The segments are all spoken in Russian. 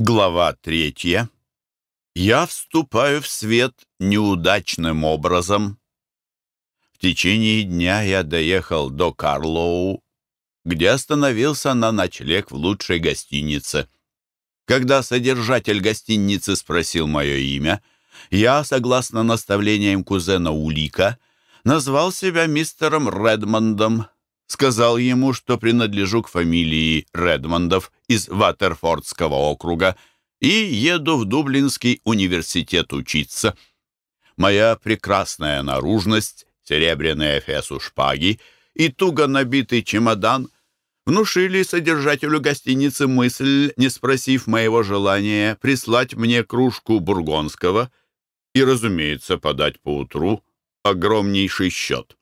Глава третья. Я вступаю в свет неудачным образом. В течение дня я доехал до Карлоу, где остановился на ночлег в лучшей гостинице. Когда содержатель гостиницы спросил мое имя, я, согласно наставлениям кузена Улика, назвал себя мистером Редмондом, сказал ему, что принадлежу к фамилии Редмондов из Ватерфордского округа и еду в Дублинский университет учиться. Моя прекрасная наружность, серебряный эфес у шпаги и туго набитый чемодан внушили содержателю гостиницы мысль, не спросив моего желания, прислать мне кружку бургонского и, разумеется, подать поутру огромнейший счет.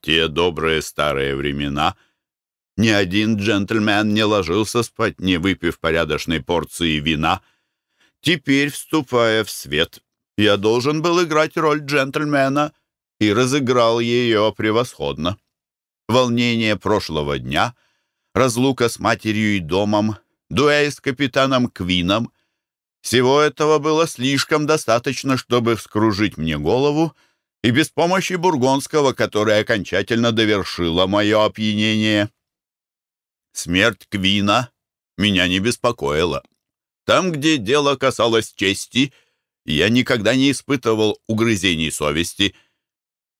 Те добрые старые времена ни один джентльмен не ложился спать, не выпив порядочной порции вина. Теперь, вступая в свет, я должен был играть роль джентльмена и разыграл ее превосходно. Волнение прошлого дня, разлука с матерью и домом, дуэль с капитаном Квином — всего этого было слишком достаточно, чтобы вскружить мне голову — и без помощи Бургонского, которая окончательно довершила мое опьянение. Смерть Квина меня не беспокоила. Там, где дело касалось чести, я никогда не испытывал угрызений совести.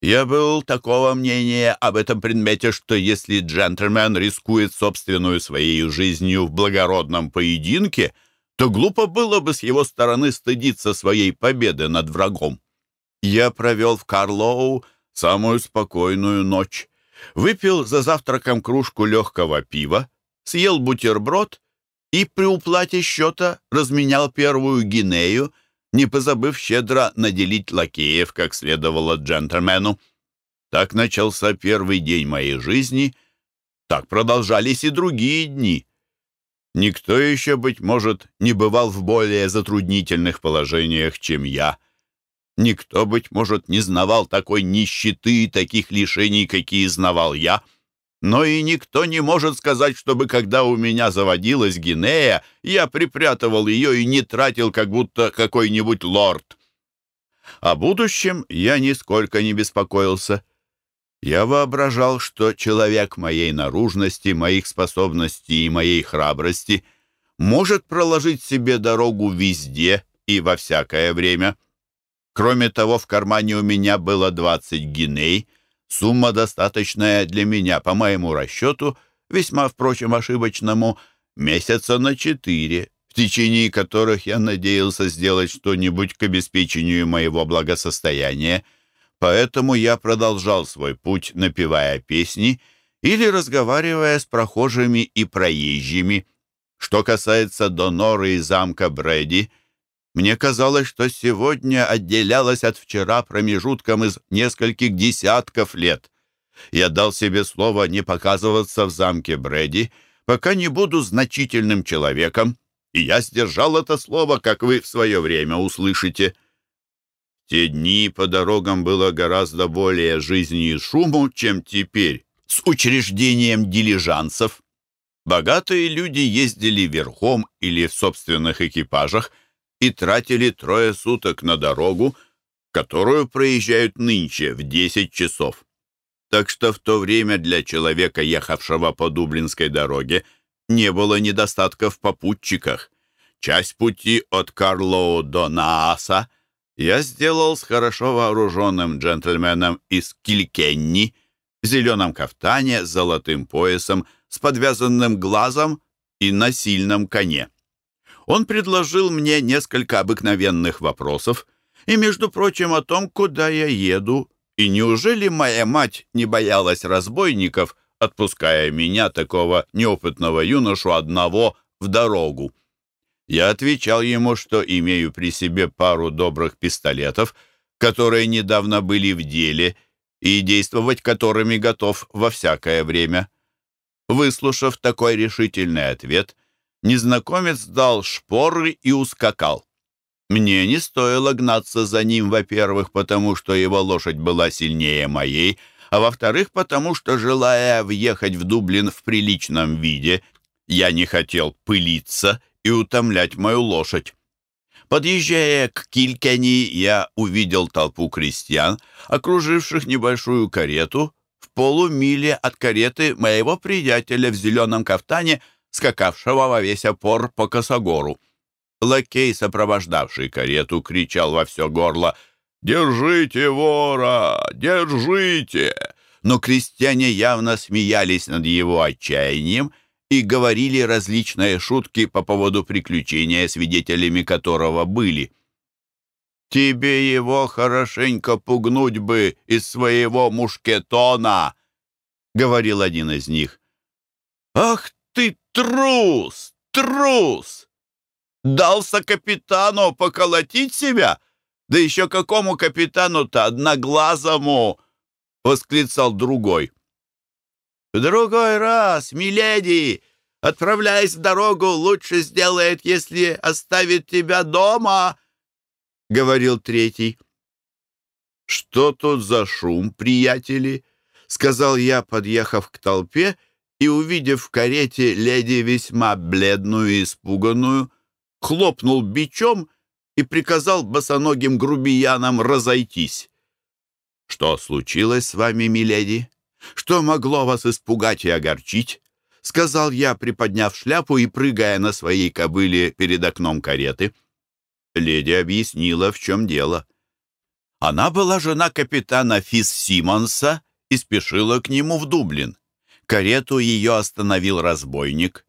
Я был такого мнения об этом предмете, что если джентльмен рискует собственную своей жизнью в благородном поединке, то глупо было бы с его стороны стыдиться своей победы над врагом. Я провел в Карлоу самую спокойную ночь. Выпил за завтраком кружку легкого пива, съел бутерброд и при уплате счета разменял первую гинею, не позабыв щедро наделить лакеев, как следовало джентльмену. Так начался первый день моей жизни, так продолжались и другие дни. Никто еще, быть может, не бывал в более затруднительных положениях, чем я — Никто, быть может, не знавал такой нищеты и таких лишений, какие знавал я. Но и никто не может сказать, чтобы, когда у меня заводилась Гинея, я припрятывал ее и не тратил, как будто какой-нибудь лорд. О будущем я нисколько не беспокоился. Я воображал, что человек моей наружности, моих способностей и моей храбрости может проложить себе дорогу везде и во всякое время — Кроме того, в кармане у меня было 20 гиней, сумма достаточная для меня, по моему расчету, весьма, впрочем, ошибочному, месяца на четыре, в течение которых я надеялся сделать что-нибудь к обеспечению моего благосостояния. Поэтому я продолжал свой путь, напевая песни или разговаривая с прохожими и проезжими. Что касается Доноры и замка Брэди — мне казалось, что сегодня отделялась от вчера промежутком из нескольких десятков лет. Я дал себе слово не показываться в замке Брэди, пока не буду значительным человеком, и я сдержал это слово, как вы в свое время услышите. Те дни по дорогам было гораздо более жизни и шуму, чем теперь, с учреждением дилижансов. Богатые люди ездили верхом или в собственных экипажах – и тратили трое суток на дорогу, которую проезжают нынче в 10 часов. Так что в то время для человека, ехавшего по Дублинской дороге, не было недостатка в попутчиках. Часть пути от Карлоу до Нааса я сделал с хорошо вооруженным джентльменом из Килькенни, в зеленом кафтане с золотым поясом, с подвязанным глазом и на сильном коне. Он предложил мне несколько обыкновенных вопросов, и, между прочим, о том, куда я еду, и неужели моя мать не боялась разбойников, отпуская меня, такого неопытного юношу, одного в дорогу. Я отвечал ему, что имею при себе пару добрых пистолетов, которые недавно были в деле, и действовать которыми готов во всякое время. Выслушав такой решительный ответ, незнакомец дал шпоры и ускакал. Мне не стоило гнаться за ним, во-первых, потому что его лошадь была сильнее моей, а во-вторых, потому что, желая въехать в Дублин в приличном виде, я не хотел пылиться и утомлять мою лошадь. Подъезжая к Килькени, я увидел толпу крестьян, окруживших небольшую карету, в полумиле от кареты моего приятеля в зеленом кафтане, скакавшего во весь опор по косогору. Лакей, сопровождавший карету, кричал во все горло «Держите вора! Держите!» Но крестьяне явно смеялись над его отчаянием и говорили различные шутки по поводу приключения, свидетелями которого были. «Тебе его хорошенько пугнуть бы из своего мушкетона!» — говорил один из них. «Ах ты трус! Трус! Дался капитану поколотить себя? Да еще какому капитану-то одноглазому!» — восклицал другой. «В другой раз, миледи, отправляясь в дорогу, лучше сделает, если оставит тебя дома», — говорил третий. «Что тут за шум, приятели?» — сказал я, подъехав к толпе и, увидев в карете леди весьма бледную и испуганную, хлопнул бичом и приказал босоногим грубиянам разойтись. «Что случилось с вами, миледи? Что могло вас испугать и огорчить?» — сказал я, приподняв шляпу и прыгая на своей кобыле перед окном кареты. Леди объяснила, в чем дело. Она была жена капитана Фис Симонса и спешила к нему в Дублин. Карету ее остановил разбойник.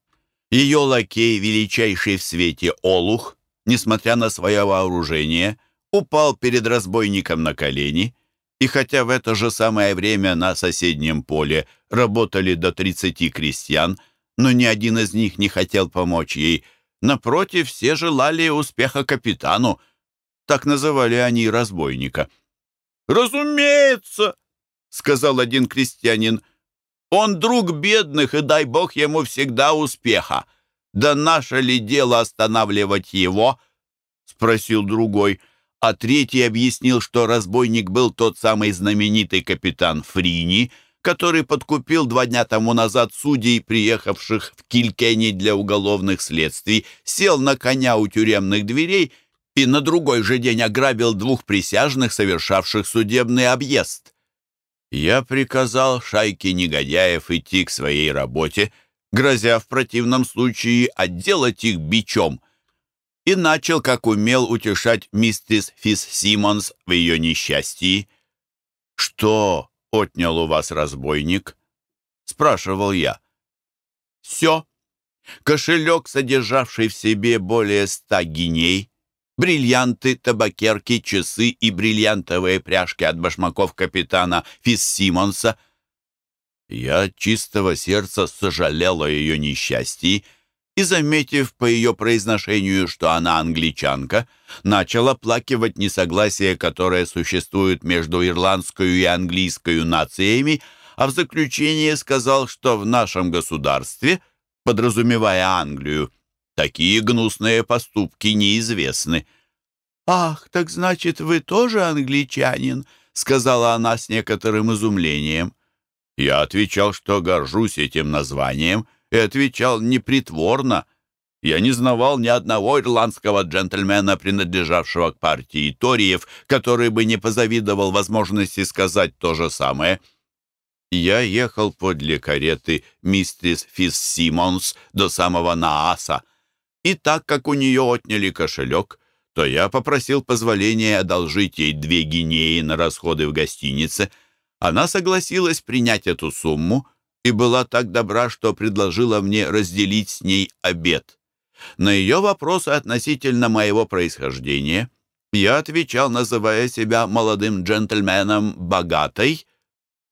Ее лакей, величайший в свете Олух, несмотря на свое вооружение, упал перед разбойником на колени, и хотя в это же самое время на соседнем поле работали до 30 крестьян, но ни один из них не хотел помочь ей. Напротив, все желали успеха капитану. Так называли они разбойника. «Разумеется!» — сказал один крестьянин. «Он друг бедных, и дай бог ему всегда успеха. Да наше ли дело останавливать его?» — спросил другой. А третий объяснил, что разбойник был тот самый знаменитый капитан Фрини, который подкупил два дня тому назад судей, приехавших в Килькенни для уголовных следствий, сел на коня у тюремных дверей и на другой же день ограбил двух присяжных, совершавших судебный объезд. Я приказал шайке негодяев идти к своей работе, грозя в противном случае отделать их бичом, и начал, как умел, утешать миссис Фис Симмонс в ее несчастье. «Что отнял у вас разбойник?» — спрашивал я. «Все. Кошелек, содержавший в себе более ста гиней, бриллианты, табакерки, часы и бриллиантовые пряжки от башмаков капитана Фис Симмонса. Я от чистого сердца сожалел о ее несчастье и, заметив по ее произношению, что она англичанка, начал оплакивать несогласие, которое существует между ирландской и английской нациями, а в заключение сказал, что в нашем государстве, подразумевая Англию, такие гнусные поступки неизвестны. «Ах, так значит, вы тоже англичанин?» — сказала она с некоторым изумлением. Я отвечал, что горжусь этим названием, и отвечал непритворно. Я не знавал ни одного ирландского джентльмена, принадлежавшего к партии Ториев, который бы не позавидовал возможности сказать то же самое. Я ехал подле кареты мистерс Фис Симмонс до самого Нааса, и так как у нее отняли кошелек, то я попросил позволения одолжить ей две гинеи на расходы в гостинице. Она согласилась принять эту сумму и была так добра, что предложила мне разделить с ней обед. На ее вопросы относительно моего происхождения я отвечал, называя себя молодым джентльменом богатой.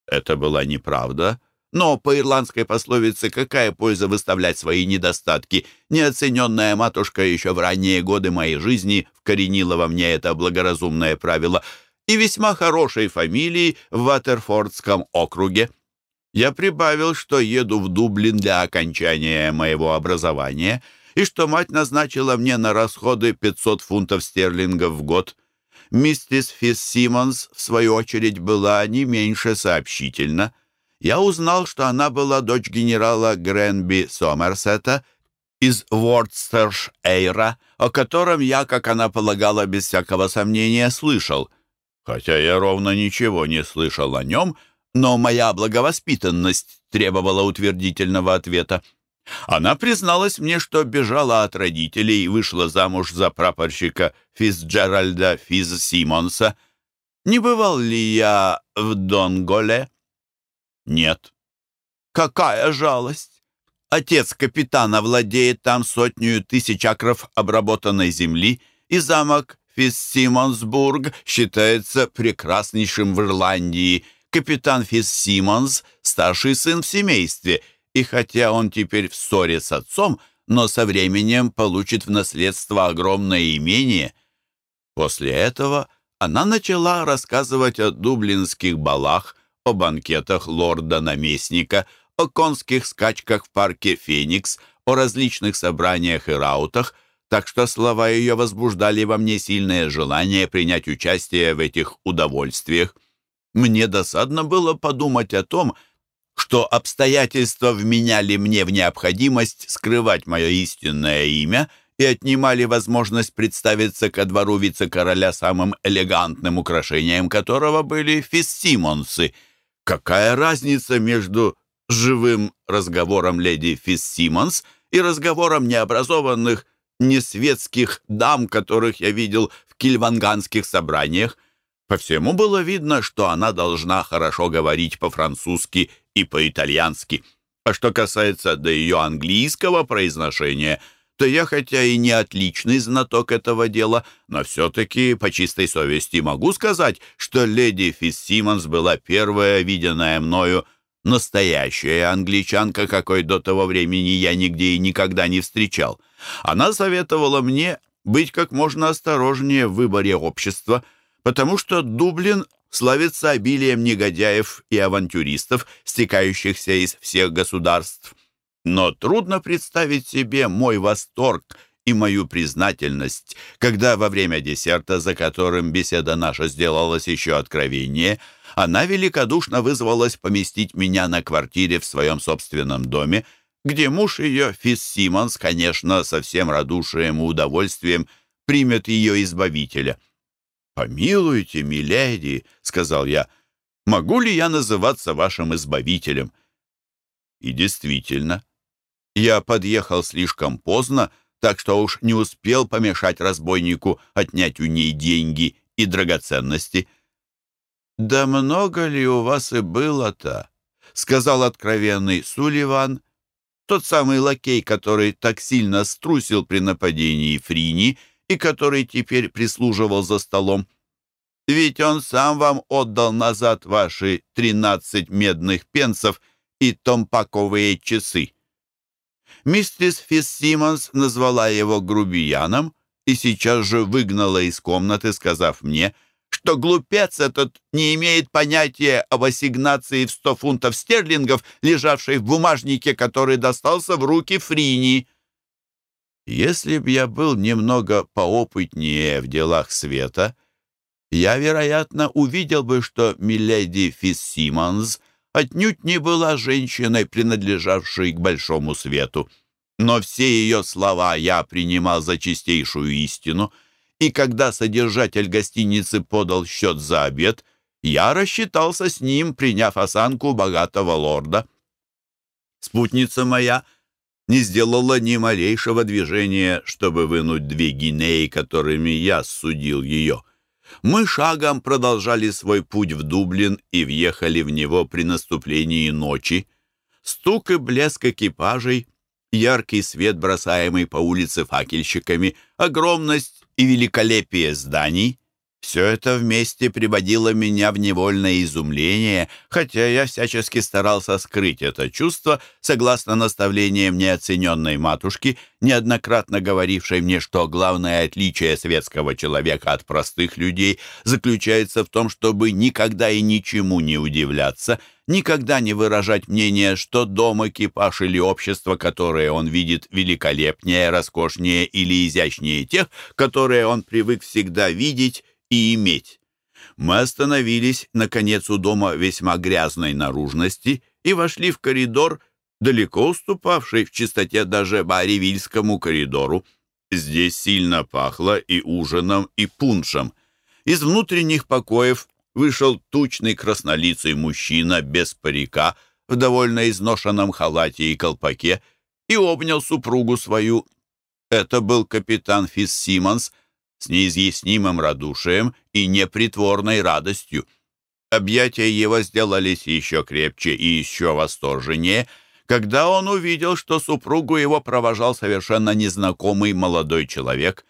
Это была неправда, но по ирландской пословице «какая польза выставлять свои недостатки?» Неоцененная матушка еще в ранние годы моей жизни вкоренила во мне это благоразумное правило и весьма хорошей фамилии в Ватерфордском округе. Я прибавил, что еду в Дублин для окончания моего образования и что мать назначила мне на расходы 500 фунтов стерлингов в год. Миссис Фисс Симмонс, в свою очередь, была не меньше сообщительна. Я узнал, что она была дочь генерала Гренби Сомерсета из Вордстерш-Эйра, о котором я, как она полагала, без всякого сомнения слышал. Хотя я ровно ничего не слышал о нем, но моя благовоспитанность требовала утвердительного ответа. Она призналась мне, что бежала от родителей и вышла замуж за прапорщика Фицджеральда Физ Симонса. Не бывал ли я в Донголе? Нет. Какая жалость! Отец капитана владеет там сотню тысяч акров обработанной земли, и замок Фиссимонсбург считается прекраснейшим в Ирландии. Капитан Фиссимонс — старший сын в семействе, и хотя он теперь в ссоре с отцом, но со временем получит в наследство огромное имение. После этого она начала рассказывать о дублинских балах, о банкетах лорда-наместника, о конских скачках в парке «Феникс», о различных собраниях и раутах, так что слова ее возбуждали во мне сильное желание принять участие в этих удовольствиях. Мне досадно было подумать о том, что обстоятельства вменяли мне в необходимость скрывать мое истинное имя и отнимали возможность представиться ко двору вице-короля самым элегантным украшением которого были фиссимонсы. Какая разница между живым разговором леди Фиссимонс и разговором необразованных, несветских дам, которых я видел в кильванганских собраниях. По всему было видно, что она должна хорошо говорить по-французски и по-итальянски. А что касается до ее английского произношения, то я хотя и не отличный знаток этого дела, но все-таки по чистой совести могу сказать, что леди Фиссимонс была первая, виденная мною, настоящая англичанка, какой до того времени я нигде и никогда не встречал. Она советовала мне быть как можно осторожнее в выборе общества, потому что Дублин славится обилием негодяев и авантюристов, стекающихся из всех государств. Но трудно представить себе мой восторг и мою признательность, когда во время десерта, за которым беседа наша сделалась еще откровеннее, она великодушно вызвалась поместить меня на квартире в своем собственном доме, где муж ее, Фис Симмонс, конечно, со всем радушием и удовольствием примет ее избавителя. «Помилуйте, миледи», — сказал я, — «могу ли я называться вашим избавителем?» И действительно, я подъехал слишком поздно, так что уж не успел помешать разбойнику отнять у ней деньги и драгоценности. «Да много ли у вас и было-то?» — сказал откровенный Сулливан, тот самый лакей, который так сильно струсил при нападении Фрини и который теперь прислуживал за столом. «Ведь он сам вам отдал назад ваши тринадцать медных пенсов и томпаковые часы». Мистерис Фиссимонс назвала его грубияном и сейчас же выгнала из комнаты, сказав мне, что глупец этот не имеет понятия об ассигнации в сто фунтов стерлингов, лежавшей в бумажнике, который достался в руки Фрини. Если б я был немного поопытнее в делах света, я, вероятно, увидел бы, что миледи Фиссимонс отнюдь не была женщиной, принадлежавшей к большому свету. Но все ее слова я принимал за чистейшую истину, и когда содержатель гостиницы подал счет за обед, я рассчитался с ним, приняв осанку богатого лорда. Спутница моя не сделала ни малейшего движения, чтобы вынуть две гинеи, которыми я судил ее. Мы шагом продолжали свой путь в Дублин и въехали в него при наступлении ночи. Стук и блеск экипажей, яркий свет, бросаемый по улице факельщиками, огромность и великолепие зданий — все это вместе приводило меня в невольное изумление, хотя я всячески старался скрыть это чувство, согласно наставлениям неоцененной матушки, неоднократно говорившей мне, что главное отличие светского человека от простых людей заключается в том, чтобы никогда и ничему не удивляться, никогда не выражать мнение, что дом, экипаж или общество, которое он видит великолепнее, роскошнее или изящнее тех, которые он привык всегда видеть и иметь. Мы остановились, наконец, у дома весьма грязной наружности и вошли в коридор, далеко уступавшей в чистоте даже Баривильскому коридору. Здесь сильно пахло и ужином, и пуншем. Из внутренних покоев вышел тучный краснолицый мужчина без парика в довольно изношенном халате и колпаке и обнял супругу свою. Это был капитан Фиссимонс с неизъяснимым радушием и непритворной радостью. Объятия его сделались еще крепче и еще восторженнее, когда он увидел, что супругу его провожал совершенно незнакомый молодой человек.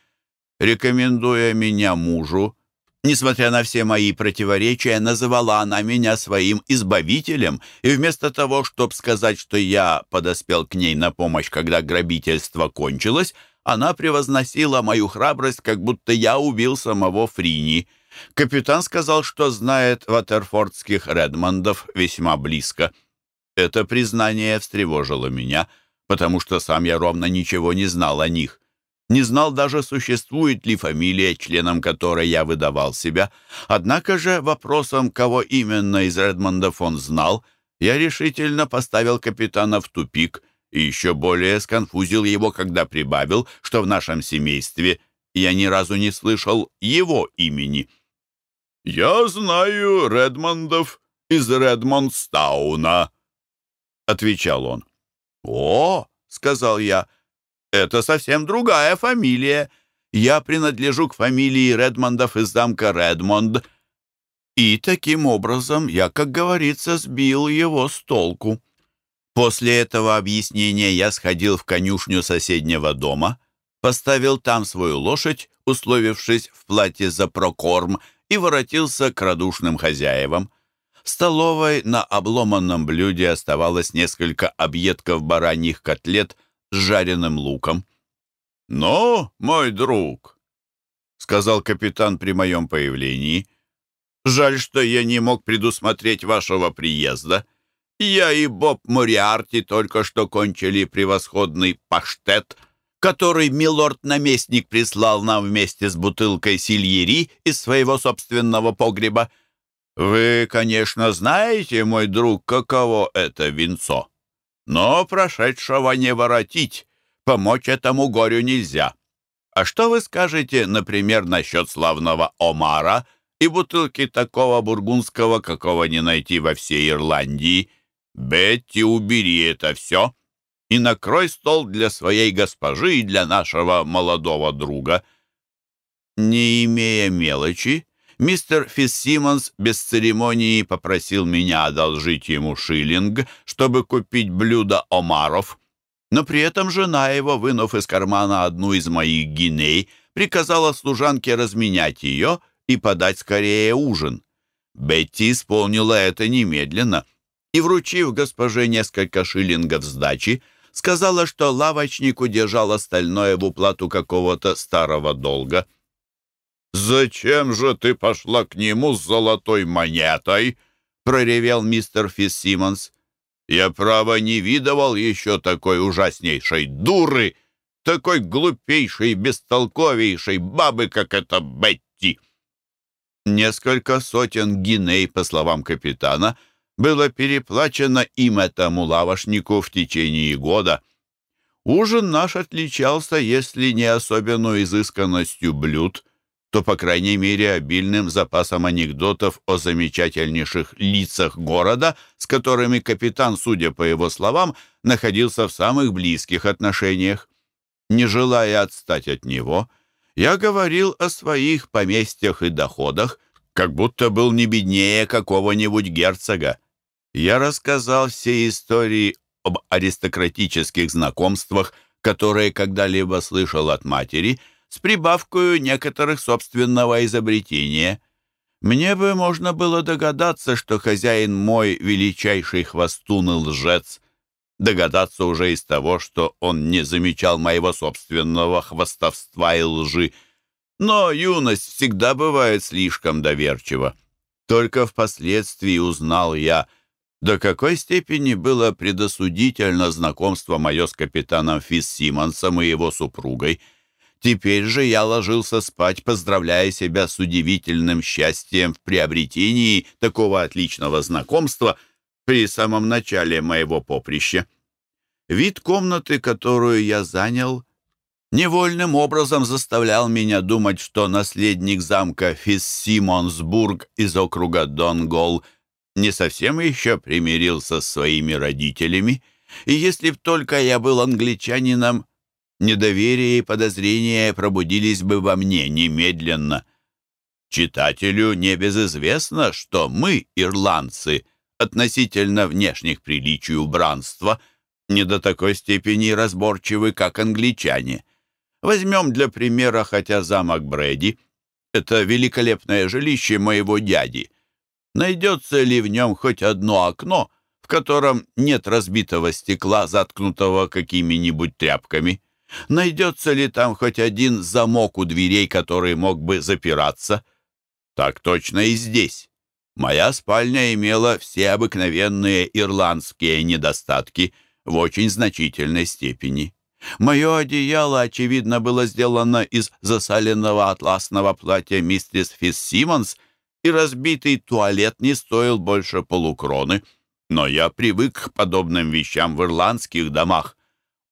Рекомендуя меня мужу, несмотря на все мои противоречия, называла она меня своим избавителем, и вместо того, чтобы сказать, что я подоспел к ней на помощь, когда грабительство кончилось, она превозносила мою храбрость, как будто я убил самого Фрини. Капитан сказал, что знает ватерфордских Редмондов весьма близко. Это признание встревожило меня, потому что сам я ровно ничего не знал о них. Не знал даже, существует ли фамилия, членом которой я выдавал себя. Однако же вопросом, кого именно из Редмондов он знал, я решительно поставил капитана в тупик и еще более сконфузил его, когда прибавил, что в нашем семействе я ни разу не слышал его имени. «Я знаю Редмондов из Редмондстауна», — отвечал он. «О!» — сказал я. «Это совсем другая фамилия. Я принадлежу к фамилии Редмондов из замка Редмонд». И таким образом я, как говорится, сбил его с толку. После этого объяснения я сходил в конюшню соседнего дома, поставил там свою лошадь, условившись в платье за прокорм — и воротился к радушным хозяевам. В столовой на обломанном блюде оставалось несколько объедков бараньих котлет с жареным луком. «Ну, мой друг», — сказал капитан при моем появлении, — «жаль, что я не мог предусмотреть вашего приезда. Я и Боб Мориарти только что кончили превосходный паштет — который милорд-наместник прислал нам вместе с бутылкой сильери из своего собственного погреба. Вы, конечно, знаете, мой друг, каково это винцо. Но прошедшего не воротить, помочь этому горю нельзя. А что вы скажете, например, насчет славного Омара и бутылки такого бургундского, какого не найти во всей Ирландии? Бетти, убери это все и накрой стол для своей госпожи и для нашего молодого друга». Не имея мелочи, мистер Фиссимонс без церемонии попросил меня одолжить ему шиллинг, чтобы купить блюдо омаров. Но при этом жена его, вынув из кармана одну из моих гиней, приказала служанке разменять ее и подать скорее ужин. Бетти исполнила это немедленно и, вручив госпоже несколько шиллингов сдачи, сказала, что лавочник удержал остальное в уплату какого-то старого долга. «Зачем же ты пошла к нему с золотой монетой?» — проревел мистер Фиссимонс. «Я, право, не видывал еще такой ужаснейшей дуры, такой глупейшей, бестолковейшей бабы, как эта Бетти!» Несколько сотен гиней, по словам капитана, — было переплачено им этому лавошнику в течение года. Ужин наш отличался, если не особенной изысканностью блюд, то, по крайней мере, обильным запасом анекдотов о замечательнейших лицах города, с которыми капитан, судя по его словам, находился в самых близких отношениях. Не желая отстать от него, я говорил о своих поместьях и доходах, как будто был не беднее какого-нибудь герцога я рассказал все истории об аристократических знакомствах, которые когда-либо слышал от матери, с прибавкой некоторых собственного изобретения. Мне бы можно было догадаться, что хозяин мой величайший хвостун и лжец, догадаться уже из того, что он не замечал моего собственного хвостовства и лжи. Но юность всегда бывает слишком доверчива. Только впоследствии узнал я, до какой степени было предосудительно знакомство мое с капитаном Фис Симмонсом и его супругой. Теперь же я ложился спать, поздравляя себя с удивительным счастьем в приобретении такого отличного знакомства при самом начале моего поприща. Вид комнаты, которую я занял, невольным образом заставлял меня думать, что наследник замка Фиссимонсбург из округа Донгол не совсем еще примирился с своими родителями, и если б только я был англичанином, недоверие и подозрения пробудились бы во мне немедленно. Читателю небезызвестно, что мы, ирландцы, относительно внешних приличий убранства, не до такой степени разборчивы, как англичане. Возьмем для примера хотя замок Брэди. Это великолепное жилище моего дяди. Найдется ли в нем хоть одно окно, в котором нет разбитого стекла, заткнутого какими-нибудь тряпками? Найдется ли там хоть один замок у дверей, который мог бы запираться? Так точно и здесь. Моя спальня имела все обыкновенные ирландские недостатки в очень значительной степени. Мое одеяло, очевидно, было сделано из засаленного атласного платья мистерс Фисс Симмонс, и разбитый туалет не стоил больше полукроны. Но я привык к подобным вещам в ирландских домах.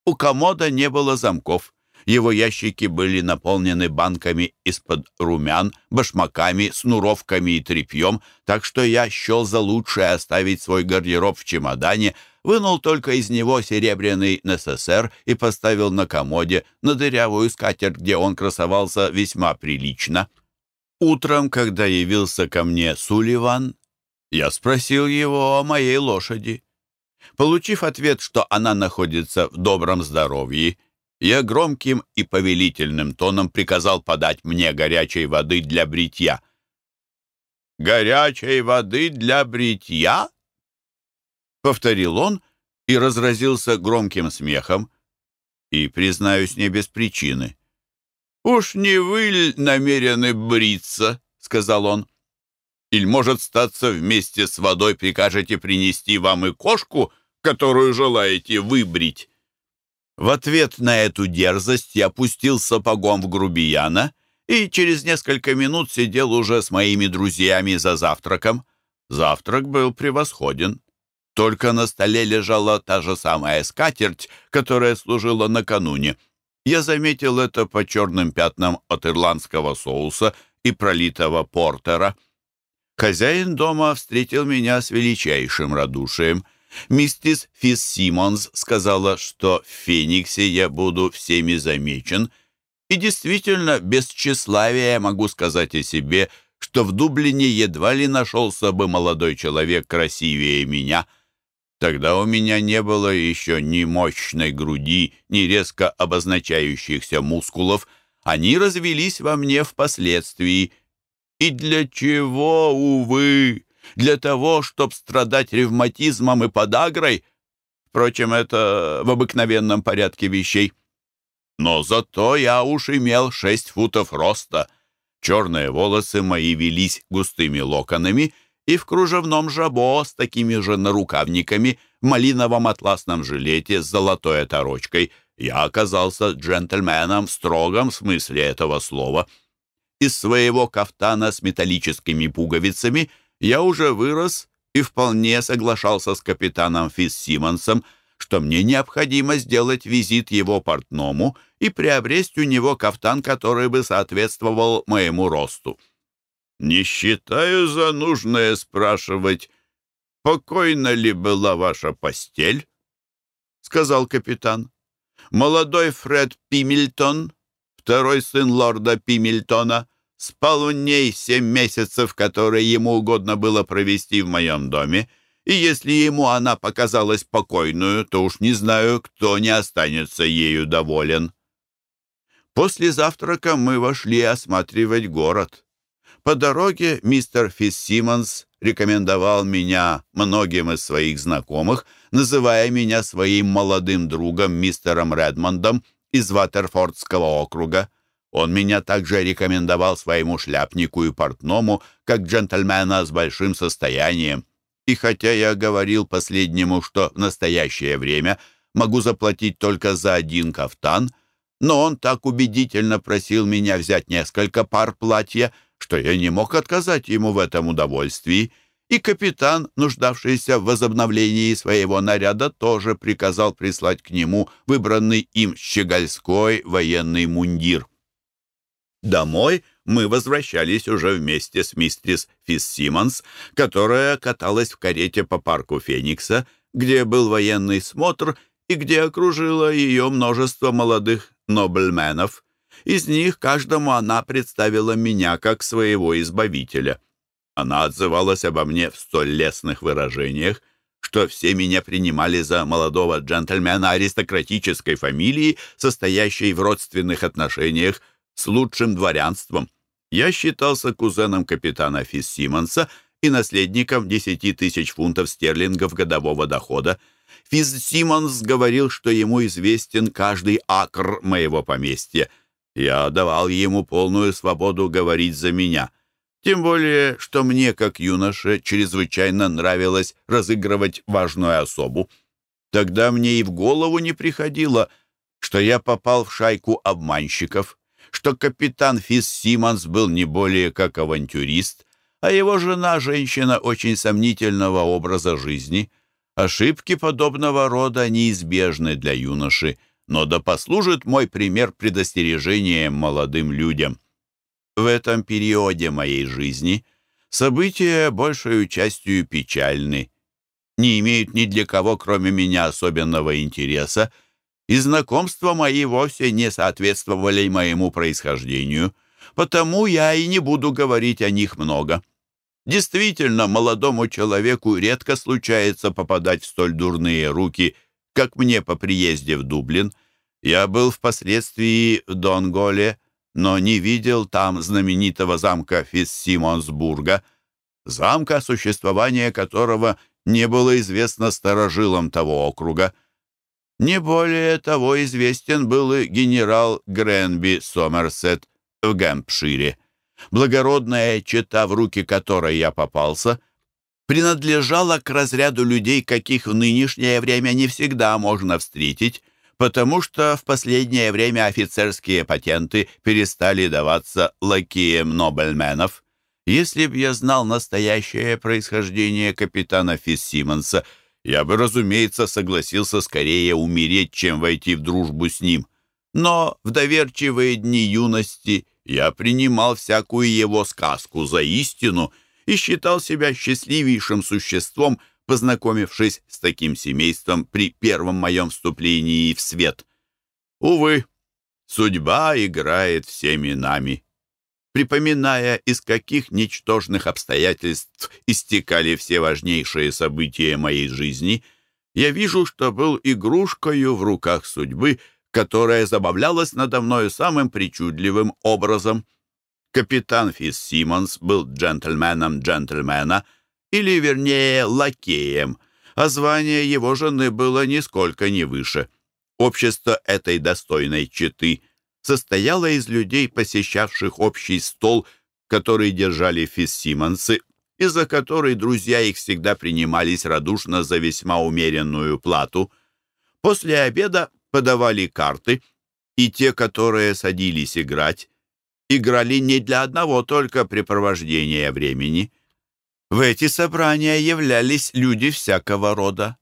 У комода не было замков. Его ящики были наполнены банками из-под румян, башмаками, снуровками и тряпьем, так что я счел за лучшее оставить свой гардероб в чемодане, вынул только из него серебряный НССР и поставил на комоде на дырявую скатерть, где он красовался весьма прилично. Утром, когда явился ко мне Сулливан, я спросил его о моей лошади. Получив ответ, что она находится в добром здоровье, я громким и повелительным тоном приказал подать мне горячей воды для бритья. «Горячей воды для бритья?» Повторил он и разразился громким смехом. И, признаюсь, не без причины. «Уж не вы ли намерены бриться?» — сказал он. «Или, может, статься вместе с водой прикажете принести вам и кошку, которую желаете выбрить?» В ответ на эту дерзость я пустил сапогом в грубияна и через несколько минут сидел уже с моими друзьями за завтраком. Завтрак был превосходен. Только на столе лежала та же самая скатерть, которая служила накануне. Я заметил это по черным пятнам от ирландского соуса и пролитого портера. Хозяин дома встретил меня с величайшим радушием — Миссис Фис Симмонс сказала, что в Фениксе я буду всеми замечен, и действительно, без тщеславия могу сказать о себе, что в Дублине едва ли нашелся бы молодой человек красивее меня. Тогда у меня не было еще ни мощной груди, ни резко обозначающихся мускулов. Они развелись во мне впоследствии. И для чего, увы, для того, чтобы страдать ревматизмом и подагрой. Впрочем, это в обыкновенном порядке вещей. Но зато я уж имел шесть футов роста. Черные волосы мои велись густыми локонами, и в кружевном жабо с такими же нарукавниками, в малиновом атласном жилете с золотой оторочкой я оказался джентльменом в строгом смысле этого слова. Из своего кафтана с металлическими пуговицами – я уже вырос и вполне соглашался с капитаном Фиссимонсом, что мне необходимо сделать визит его портному и приобрести у него кафтан, который бы соответствовал моему росту. «Не считаю за нужное спрашивать, покойна ли была ваша постель?» — сказал капитан. «Молодой Фред Пимильтон, второй сын лорда Пимильтона, спал у ней семь месяцев, которые ему угодно было провести в моем доме, и если ему она показалась покойную, то уж не знаю, кто не останется ею доволен. После завтрака мы вошли осматривать город. По дороге мистер Фиссимонс рекомендовал меня многим из своих знакомых, называя меня своим молодым другом мистером Редмондом из Ватерфордского округа. Он меня также рекомендовал своему шляпнику и портному, как джентльмена с большим состоянием. И хотя я говорил последнему, что в настоящее время могу заплатить только за один кафтан, но он так убедительно просил меня взять несколько пар платья, что я не мог отказать ему в этом удовольствии, и капитан, нуждавшийся в возобновлении своего наряда, тоже приказал прислать к нему выбранный им щегольской военный мундир. Домой мы возвращались уже вместе с мистерис Фиссимонс, которая каталась в карете по парку Феникса, где был военный смотр и где окружило ее множество молодых нобельменов. Из них каждому она представила меня как своего избавителя. Она отзывалась обо мне в столь лестных выражениях, что все меня принимали за молодого джентльмена аристократической фамилии, состоящей в родственных отношениях с лучшим дворянством. Я считался кузеном капитана Фиссимонса и наследником 10 тысяч фунтов стерлингов годового дохода. Фиссимонс говорил, что ему известен каждый акр моего поместья. Я давал ему полную свободу говорить за меня. Тем более, что мне, как юноше, чрезвычайно нравилось разыгрывать важную особу. Тогда мне и в голову не приходило, что я попал в шайку обманщиков, что капитан Фисс Симмонс был не более как авантюрист, а его жена — женщина очень сомнительного образа жизни. Ошибки подобного рода неизбежны для юноши, но да послужит мой пример предостережением молодым людям. В этом периоде моей жизни события большей частью печальны, не имеют ни для кого, кроме меня, особенного интереса, и знакомства мои вовсе не соответствовали моему происхождению, потому я и не буду говорить о них много. Действительно, молодому человеку редко случается попадать в столь дурные руки, как мне по приезде в Дублин. Я был впоследствии в Донголе, но не видел там знаменитого замка Фиссимонсбурга, замка, существование которого не было известно старожилам того округа. Не более того известен был и генерал Гренби Сомерсет в Гэмпшире. Благородная чета, в руки которой я попался, принадлежала к разряду людей, каких в нынешнее время не всегда можно встретить, потому что в последнее время офицерские патенты перестали даваться лакеям нобельменов. Если б я знал настоящее происхождение капитана Фиссимонса, я бы, разумеется, согласился скорее умереть, чем войти в дружбу с ним. Но в доверчивые дни юности я принимал всякую его сказку за истину и считал себя счастливейшим существом, познакомившись с таким семейством при первом моем вступлении в свет. Увы, судьба играет всеми нами. Припоминая, из каких ничтожных обстоятельств истекали все важнейшие события моей жизни, я вижу, что был игрушкою в руках судьбы, которая забавлялась надо мною самым причудливым образом. Капитан Фисс Симмонс был джентльменом джентльмена — или, вернее, лакеем, а звание его жены было нисколько не выше. Общество этой достойной четы состояло из людей, посещавших общий стол, который держали фиссимонсы, из-за которой друзья их всегда принимались радушно за весьма умеренную плату. После обеда подавали карты, и те, которые садились играть, играли не для одного только препровождения времени — в эти собрания являлись люди всякого рода.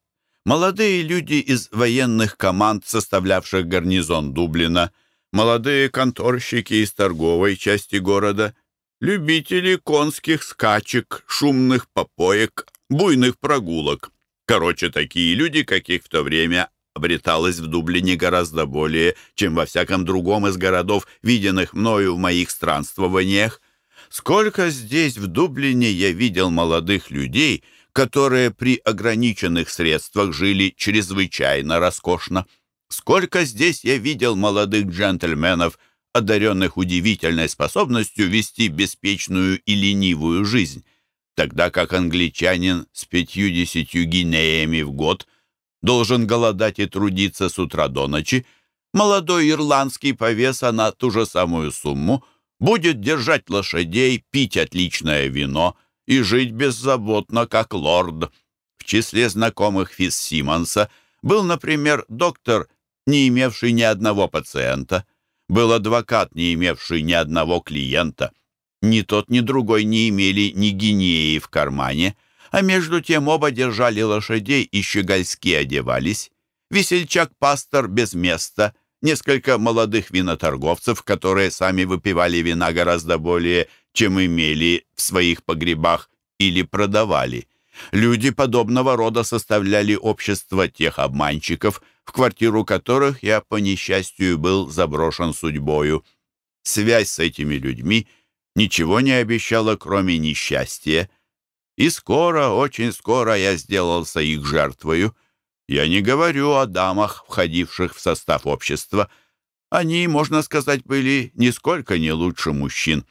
Молодые люди из военных команд, составлявших гарнизон Дублина, молодые конторщики из торговой части города, любители конских скачек, шумных попоек, буйных прогулок. Короче, такие люди, каких в то время обреталось в Дублине гораздо более, чем во всяком другом из городов, виденных мною в моих странствованиях. Сколько здесь, в Дублине, я видел молодых людей, которые при ограниченных средствах жили чрезвычайно роскошно. Сколько здесь я видел молодых джентльменов, одаренных удивительной способностью вести беспечную и ленивую жизнь, тогда как англичанин с пятью-десятью гинеями в год должен голодать и трудиться с утра до ночи, молодой ирландский повеса на ту же самую сумму – будет держать лошадей, пить отличное вино и жить беззаботно, как лорд. В числе знакомых Фисс Симмонса был, например, доктор, не имевший ни одного пациента, был адвокат, не имевший ни одного клиента. Ни тот, ни другой не имели ни гинеи в кармане, А между тем оба держали лошадей и щегольски одевались. Весельчак-пастор без места, несколько молодых виноторговцев, которые сами выпивали вина гораздо более, чем имели в своих погребах или продавали. Люди подобного рода составляли общество тех обманщиков, в квартиру которых я, по несчастью, был заброшен судьбою. Связь с этими людьми ничего не обещала, кроме несчастья. И скоро, очень скоро я сделался их жертвою. Я не говорю о дамах, входивших в состав общества. Они, можно сказать, были нисколько не лучше мужчин.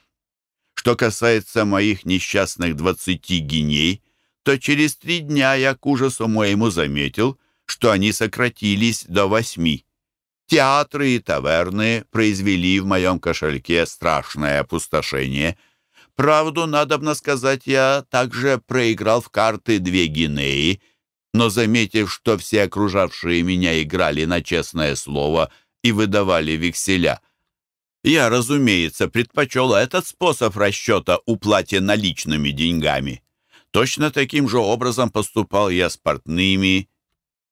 Что касается моих несчастных двадцати геней, то через три дня я к ужасу моему заметил, что они сократились до восьми. Театры и таверны произвели в моем кошельке страшное опустошение. Правду, надобно сказать, я также проиграл в карты две гинеи, но, заметив, что все окружавшие меня играли на честное слово и выдавали векселя, я, разумеется, предпочел этот способ расчета уплате наличными деньгами. Точно таким же образом поступал я с портными,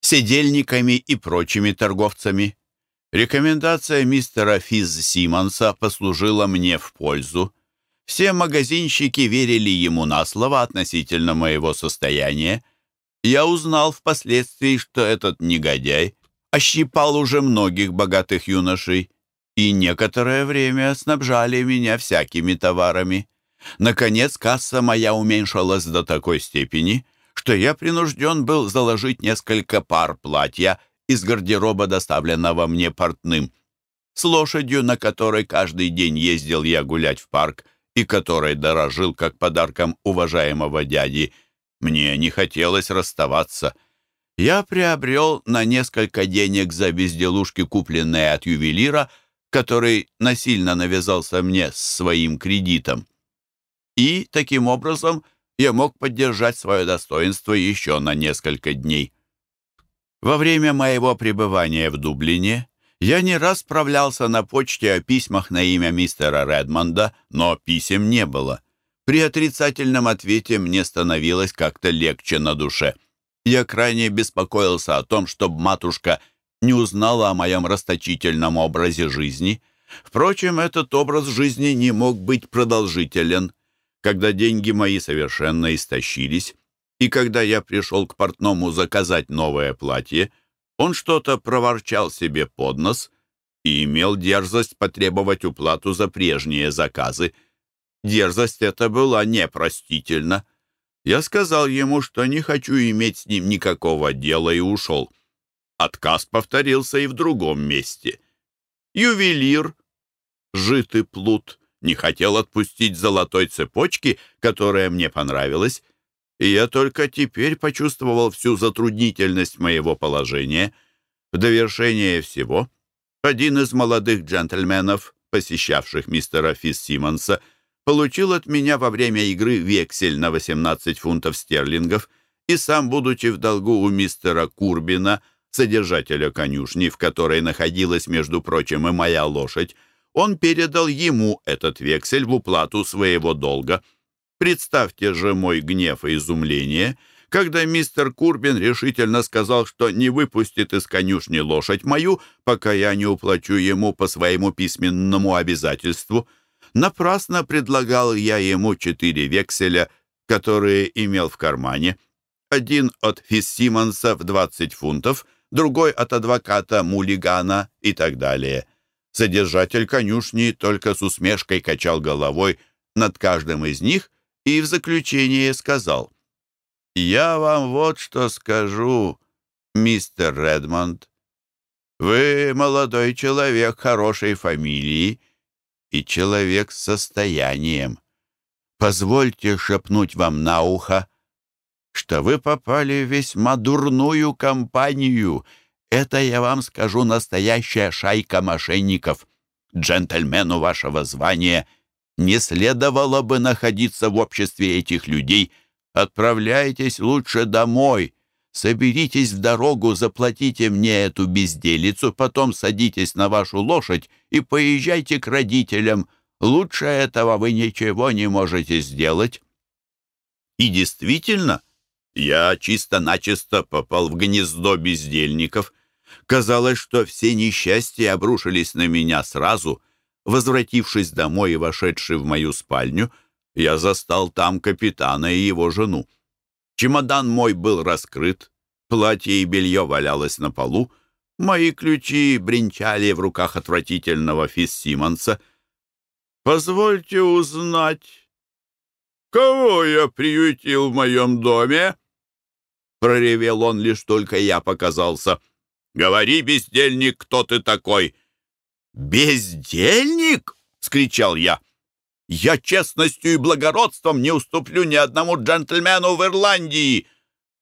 седельниками и прочими торговцами. Рекомендация мистера Физ Симмонса послужила мне в пользу. Все магазинщики верили ему на слово относительно моего состояния. Я узнал впоследствии, что этот негодяй ощипал уже многих богатых юношей и некоторое время снабжали меня всякими товарами. Наконец, касса моя уменьшилась до такой степени, что я принужден был заложить несколько пар платья из гардероба, доставленного мне портным. С лошадью, на которой каждый день ездил я гулять в парк и которой дорожил как подарком уважаемого дяди, мне не хотелось расставаться. Я приобрел на несколько денег за безделушки, купленные от ювелира, который насильно навязался мне с своим кредитом и, таким образом, я мог поддержать свое достоинство еще на несколько дней. Во время моего пребывания в Дублине я не раз справлялся на почте о письмах на имя мистера Редмонда, но писем не было. При отрицательном ответе мне становилось как-то легче на душе. Я крайне беспокоился о том, чтобы матушка не узнала о моем расточительном образе жизни. Впрочем, этот образ жизни не мог быть продолжителен когда деньги мои совершенно истощились, и когда я пришел к портному заказать новое платье, он что-то проворчал себе под нос и имел дерзость потребовать уплату за прежние заказы. Дерзость эта была непростительна. Я сказал ему, что не хочу иметь с ним никакого дела, и ушел. Отказ повторился и в другом месте. Ювелир, житый плут, не хотел отпустить золотой цепочки, которая мне понравилась, и я только теперь почувствовал всю затруднительность моего положения. В довершение всего, один из молодых джентльменов, посещавших мистера Фис Симмонса, получил от меня во время игры вексель на 18 фунтов стерлингов и сам, будучи в долгу у мистера Курбина, содержателя конюшни, в которой находилась, между прочим, и моя лошадь, он передал ему этот вексель в уплату своего долга. Представьте же мой гнев и изумление, когда мистер Курбин решительно сказал, что не выпустит из конюшни лошадь мою, пока я не уплачу ему по своему письменному обязательству. Напрасно предлагал я ему четыре векселя, которые имел в кармане. Один от Фиссимонса в 20 фунтов, другой от адвоката Мулигана и так далее. Содержатель конюшни только с усмешкой качал головой над каждым из них и в заключение сказал, «Я вам вот что скажу, мистер Редмонд. Вы молодой человек хорошей фамилии и человек с состоянием. Позвольте шепнуть вам на ухо, что вы попали в весьма дурную компанию — это, я вам скажу, настоящая шайка мошенников. Джентльмену вашего звания не следовало бы находиться в обществе этих людей. Отправляйтесь лучше домой. Соберитесь в дорогу, заплатите мне эту безделицу, потом садитесь на вашу лошадь и поезжайте к родителям. Лучше этого вы ничего не можете сделать». И действительно, Я чисто-начисто попал в гнездо бездельников. Казалось, что все несчастья обрушились на меня сразу. Возвратившись домой и вошедший в мою спальню, я застал там капитана и его жену. Чемодан мой был раскрыт, платье и белье валялось на полу, мои ключи бренчали в руках отвратительного Фис Симмонса. «Позвольте узнать, кого я приютил в моем доме?» Проревел он, лишь только я показался. «Говори, бездельник, кто ты такой?» «Бездельник?» — скричал я. «Я честностью и благородством не уступлю ни одному джентльмену в Ирландии!»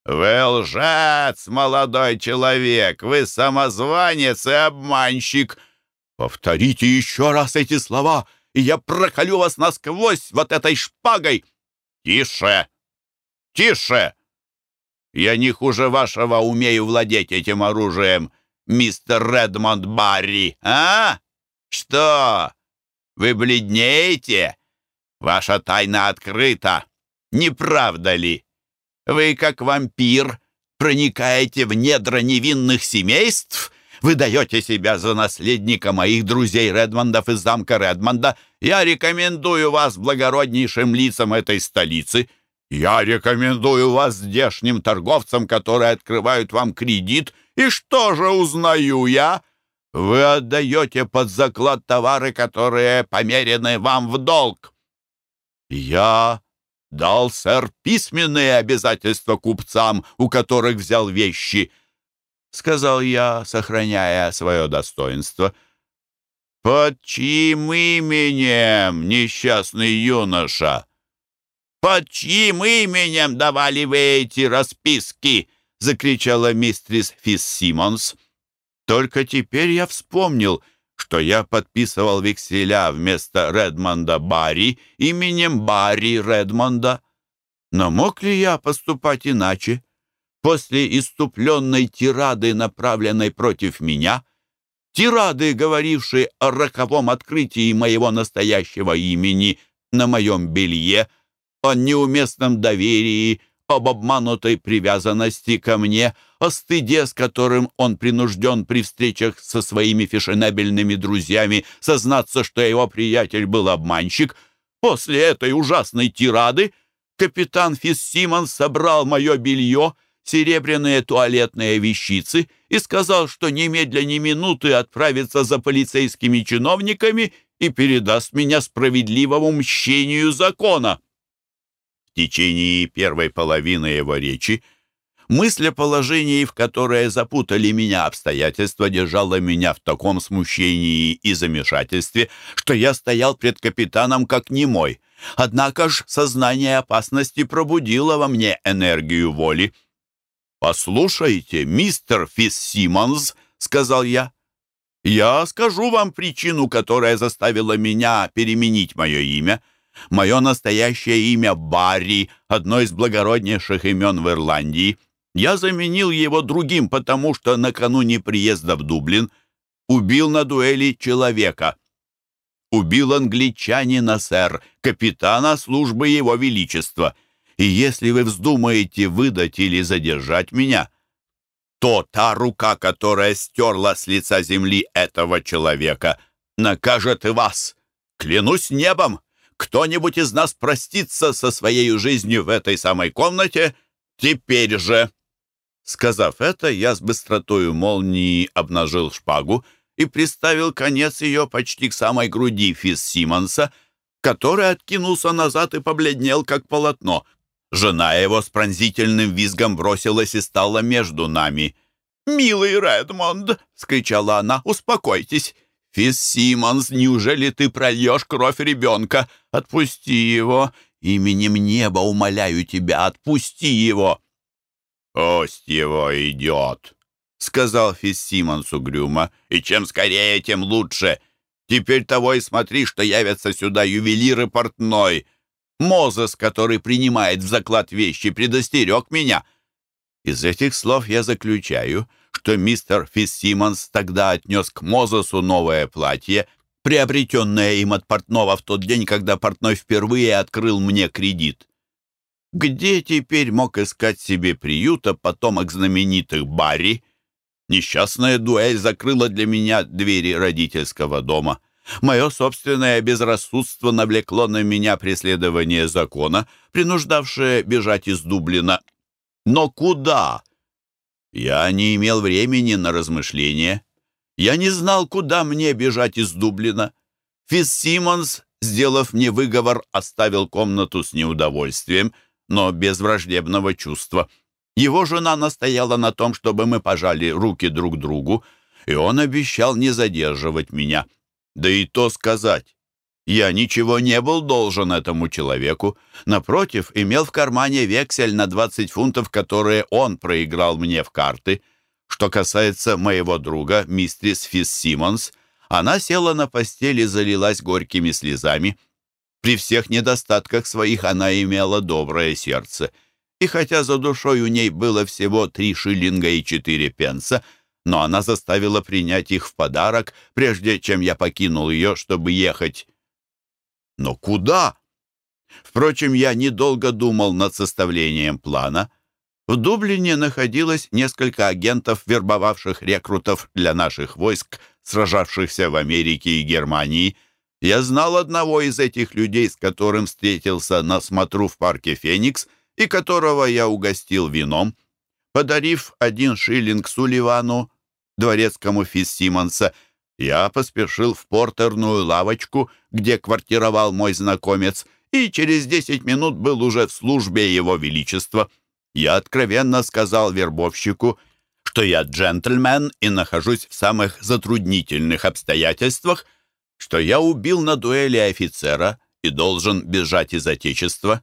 «Вы лжец, молодой человек! Вы самозванец и обманщик!» «Повторите еще раз эти слова, и я проколю вас насквозь вот этой шпагой!» «Тише! Тише! Я не хуже вашего умею владеть этим оружием, мистер Редмонд Барри, а? Что? Вы бледнеете? Ваша тайна открыта, не правда ли? Вы, как вампир, проникаете в недра невинных семейств, вы даете себя за наследника моих друзей Редмондов из замка Редмонда. Я рекомендую вас благороднейшим лицам этой столицы. Я рекомендую вас здешним торговцам, которые открывают вам кредит. И что же узнаю я? Вы отдаете под заклад товары, которые померены вам в долг. Я дал, сэр, письменные обязательства купцам, у которых взял вещи, — сказал я, сохраняя свое достоинство. «Под чьим именем, несчастный юноша?» «Под чьим именем давали вы эти расписки?» — закричала мистрис Фисс Симмонс. Только теперь я вспомнил, что я подписывал векселя вместо Редмонда Барри именем Барри Редмонда. Но мог ли я поступать иначе? После иступленной тирады, направленной против меня, тирады, говорившей о роковом открытии моего настоящего имени на моем белье, о неуместном доверии, об обманутой привязанности ко мне, о стыде, с которым он принужден при встречах со своими фешенебельными друзьями сознаться, что его приятель был обманщик. После этой ужасной тирады капитан Фиссимон собрал мое белье, серебряные туалетные вещицы и сказал, что немедля ни минуты отправится за полицейскими чиновниками и передаст меня справедливому мщению закона течение первой половины его речи мысль о положении, в которое запутали меня обстоятельства, держала меня в таком смущении и замешательстве, что я стоял пред капитаном как немой. Однако ж сознание опасности пробудило во мне энергию воли. «Послушайте, мистер Фиссимонс», — сказал я, — «я скажу вам причину, которая заставила меня переменить мое имя». Мое настоящее имя Барри, одно из благороднейших имен в Ирландии. Я заменил его другим, потому что накануне приезда в Дублин убил на дуэли человека. Убил англичанина, сэр, капитана службы его величества. И если вы вздумаете выдать или задержать меня, то та рука, которая стерла с лица земли этого человека, накажет и вас. Клянусь небом, кто-нибудь из нас простится со своей жизнью в этой самой комнате теперь же!» Сказав это, я с быстротою молнии обнажил шпагу и приставил конец ее почти к самой груди Физ Симмонса, который откинулся назад и побледнел, как полотно. Жена его с пронзительным визгом бросилась и стала между нами. «Милый Редмонд!» — скричала она. «Успокойтесь! «Фис Симмонс, неужели ты прольешь кровь ребенка? Отпусти его! Именем неба умоляю тебя, отпусти его!» «Пусть его идет!» — сказал Фис Симмонс угрюмо. «И чем скорее, тем лучше. Теперь того и смотри, что явятся сюда ювелиры портной. Мозес, который принимает в заклад вещи, предостерег меня». Из этих слов я заключаю, что мистер Фиссимонс тогда отнес к Мозесу новое платье, приобретенное им от портного в тот день, когда портной впервые открыл мне кредит. Где теперь мог искать себе приюта потомок знаменитых Барри? Несчастная дуэль закрыла для меня двери родительского дома. Мое собственное безрассудство навлекло на меня преследование закона, принуждавшее бежать из Дублина. Но куда? Я не имел времени на размышления. Я не знал, куда мне бежать из Дублина. Физ Симмонс, сделав мне выговор, оставил комнату с неудовольствием, но без враждебного чувства. Его жена настояла на том, чтобы мы пожали руки друг другу, и он обещал не задерживать меня. Да и то сказать. Я ничего не был должен этому человеку. Напротив, имел в кармане вексель на 20 фунтов, которые он проиграл мне в карты. Что касается моего друга, мистерис Фис Симмонс, она села на постели и залилась горькими слезами. При всех недостатках своих она имела доброе сердце. И хотя за душой у ней было всего три шиллинга и четыре пенса, но она заставила принять их в подарок, прежде чем я покинул ее, чтобы ехать но куда? Впрочем, я недолго думал над составлением плана. В Дублине находилось несколько агентов, вербовавших рекрутов для наших войск, сражавшихся в Америке и Германии. Я знал одного из этих людей, с которым встретился на смотру в парке «Феникс», и которого я угостил вином. Подарив один шиллинг Сулливану, дворецкому Фиссимонса, я поспешил в портерную лавочку, где квартировал мой знакомец, и через десять минут был уже в службе его величества. Я откровенно сказал вербовщику, что я джентльмен и нахожусь в самых затруднительных обстоятельствах, что я убил на дуэли офицера и должен бежать из Отечества.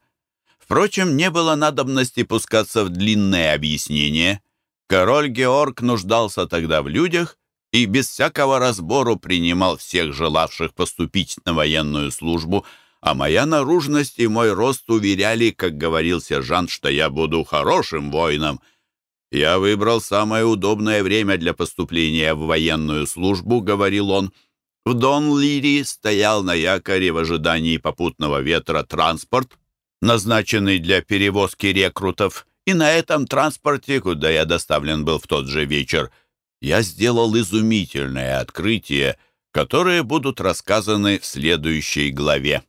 Впрочем, не было надобности пускаться в длинное объяснение. Король Георг нуждался тогда в людях, и без всякого разбору принимал всех желавших поступить на военную службу, а моя наружность и мой рост уверяли, как говорил сержант, что я буду хорошим воином. «Я выбрал самое удобное время для поступления в военную службу», — говорил он. В Дон-Лири стоял на якоре в ожидании попутного ветра транспорт, назначенный для перевозки рекрутов, и на этом транспорте, куда я доставлен был в тот же вечер, — я сделал изумительное открытие, которые будут рассказаны в следующей главе.